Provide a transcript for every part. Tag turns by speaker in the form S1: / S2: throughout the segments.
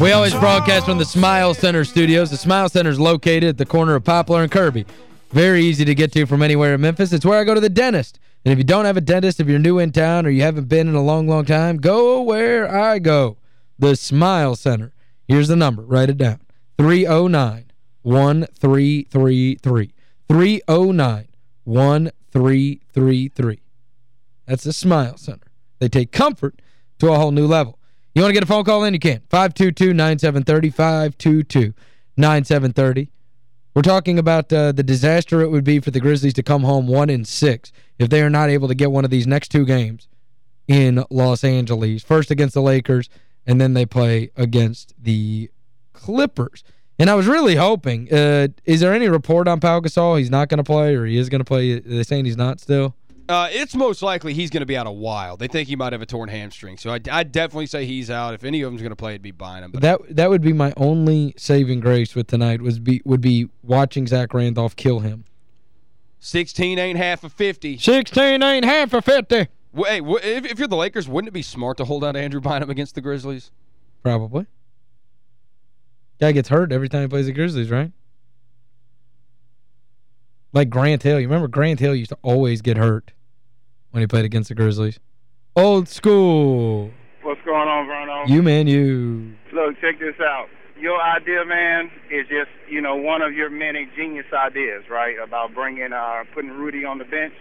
S1: We always broadcast from the Smile Center studios. The Smile Center is located at the corner of Poplar and Kirby. Very easy to get to from anywhere in Memphis. It's where I go to the dentist. And if you don't have a dentist, if you're new in town or you haven't been in a long, long time, go where I go. The Smile Center. Here's the number. Write it down. 309-1333. 309-1333. That's the Smile Center. They take comfort to a whole new level. You want to get a phone call in? You can. 522-9730, 522-9730. We're talking about uh, the disaster it would be for the Grizzlies to come home 1 in 6 if they are not able to get one of these next two games in Los Angeles. First against the Lakers, and then they play against the Clippers. And I was really hoping, uh, is there any report on Pau Gasol? He's not going to play or he is going to play? They're they saying he's not still?
S2: Uh, it's most likely he's going to be out a while. They think he might have a torn hamstring. So I, I definitely say he's out. If any of them's going to play, it'd be Bynum.
S1: But that that would be my only saving grace with tonight was be would be watching Zach Randolph kill him.
S2: 16 ain't half of 50.
S1: 16 ain't half of 50.
S2: Well, hey, if, if you're the Lakers, wouldn't it be smart to hold out Andrew Bynum against the Grizzlies?
S1: Probably. Guy gets hurt every time he plays the Grizzlies, right? Like Grant Hill. You remember Grant Hill used to always get hurt when he played against the Grizzlies. Old school.
S3: What's going on, Verno?
S1: You, man, you.
S3: Look, check this out. Your idea, man, is just, you know, one of your many genius ideas, right, about bringing, uh, putting Rudy on the bench.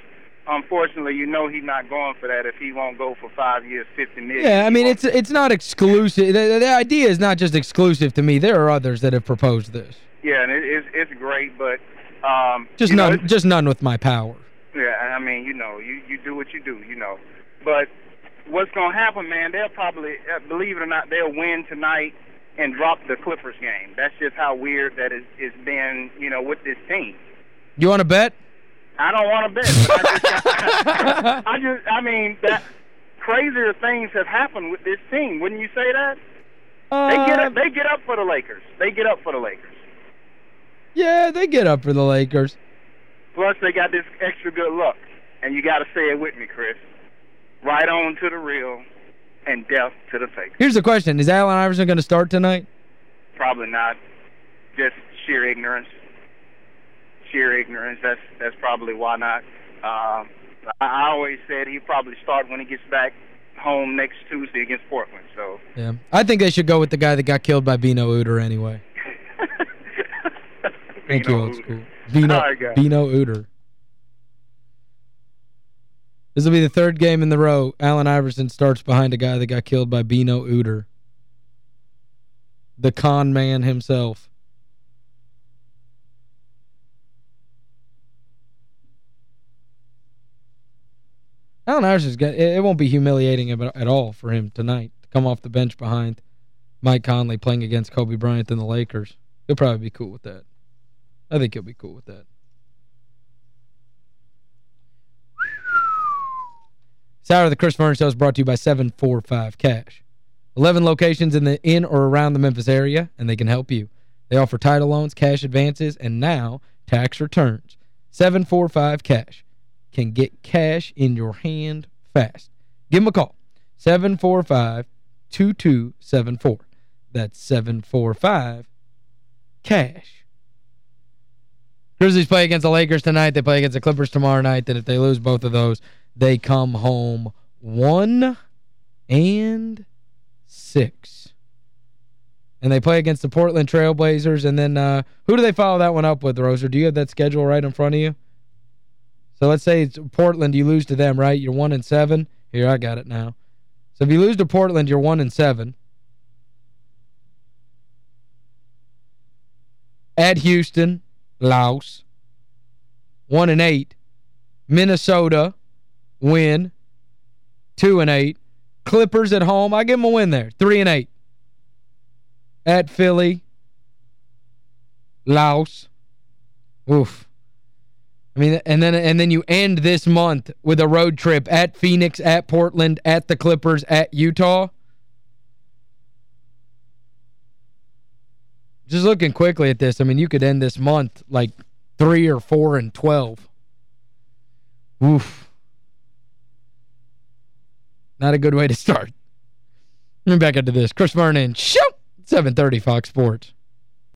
S3: Unfortunately, you know he's not going for that if he won't go for five years, 50 million.
S1: Yeah, I mean, it's it's not exclusive. The, the idea is not just exclusive to me. There are others that have proposed this.
S3: Yeah, and it, it's, it's great, but... Um,
S1: just none know, just none with my power.
S3: Yeah, I mean, you know, you, you do what you do, you know. But what's going to happen, man, they'll probably, uh, believe it or not, they'll win tonight and drop the Clippers game. That's just how weird that is, it's been, you know, with this team.
S1: You want to bet?
S3: I don't want to bet. I, just, I just, I mean, that crazier things have happened with this team. Wouldn't you say that? Uh, they get up. They get up for the Lakers. They get up for the Lakers.
S1: Yeah, they get up for the Lakers.
S3: Plus, they got this extra good luck. And you got to say it with me, Chris. Right on to the real and death to the fake.
S1: Here's the question. Is Allen Iverson going to start tonight?
S3: Probably not. Just sheer ignorance. Sheer ignorance. That's that's probably why not. Uh, I always said he'd probably start when he gets back home next Tuesday against Portland. So
S1: Yeah. I think they should go with the guy that got killed by Beno Udrih anyway. Thank you, old school. Beno, right, Beno Udrih. This will be the third game in the row. Allen Iverson starts behind a guy that got killed by Beno Udrih. The con man himself. Allen Iverson's got it won't be humiliating at all for him tonight to come off the bench behind Mike Conley playing against Kobe Bryant and the Lakers. He'll probably be cool with that. I think he'll be cool with that. This the Chris Vernon Show is brought to you by 745 Cash. 11 locations in the in or around the Memphis area, and they can help you. They offer title loans, cash advances, and now tax returns. 745 Cash can get cash in your hand fast. Give them a call. 745-2274. That's 745 Cash. Grizzlies play against the Lakers tonight. They play against the Clippers tomorrow night. Then if they lose both of those, they come home one and six. And they play against the Portland Trailblazers. And then uh, who do they follow that one up with, Roser? Do you have that schedule right in front of you? So let's say it's Portland, you lose to them, right? You're one and seven. Here, I got it now. So if you lose to Portland, you're one and seven. At Houston, Laos. One and eight. Minnesota, win. Two and eight. Clippers at home, I give them a win there. Three and eight. At Philly, Laos. Oof. I mean, and then and then you end this month with a road trip at Phoenix, at Portland, at the Clippers, at Utah. Just looking quickly at this, I mean, you could end this month like 3 or 4 and 12. Oof. Not a good way to start. Let back into this. Chris Vernon, show 730 Fox Sports.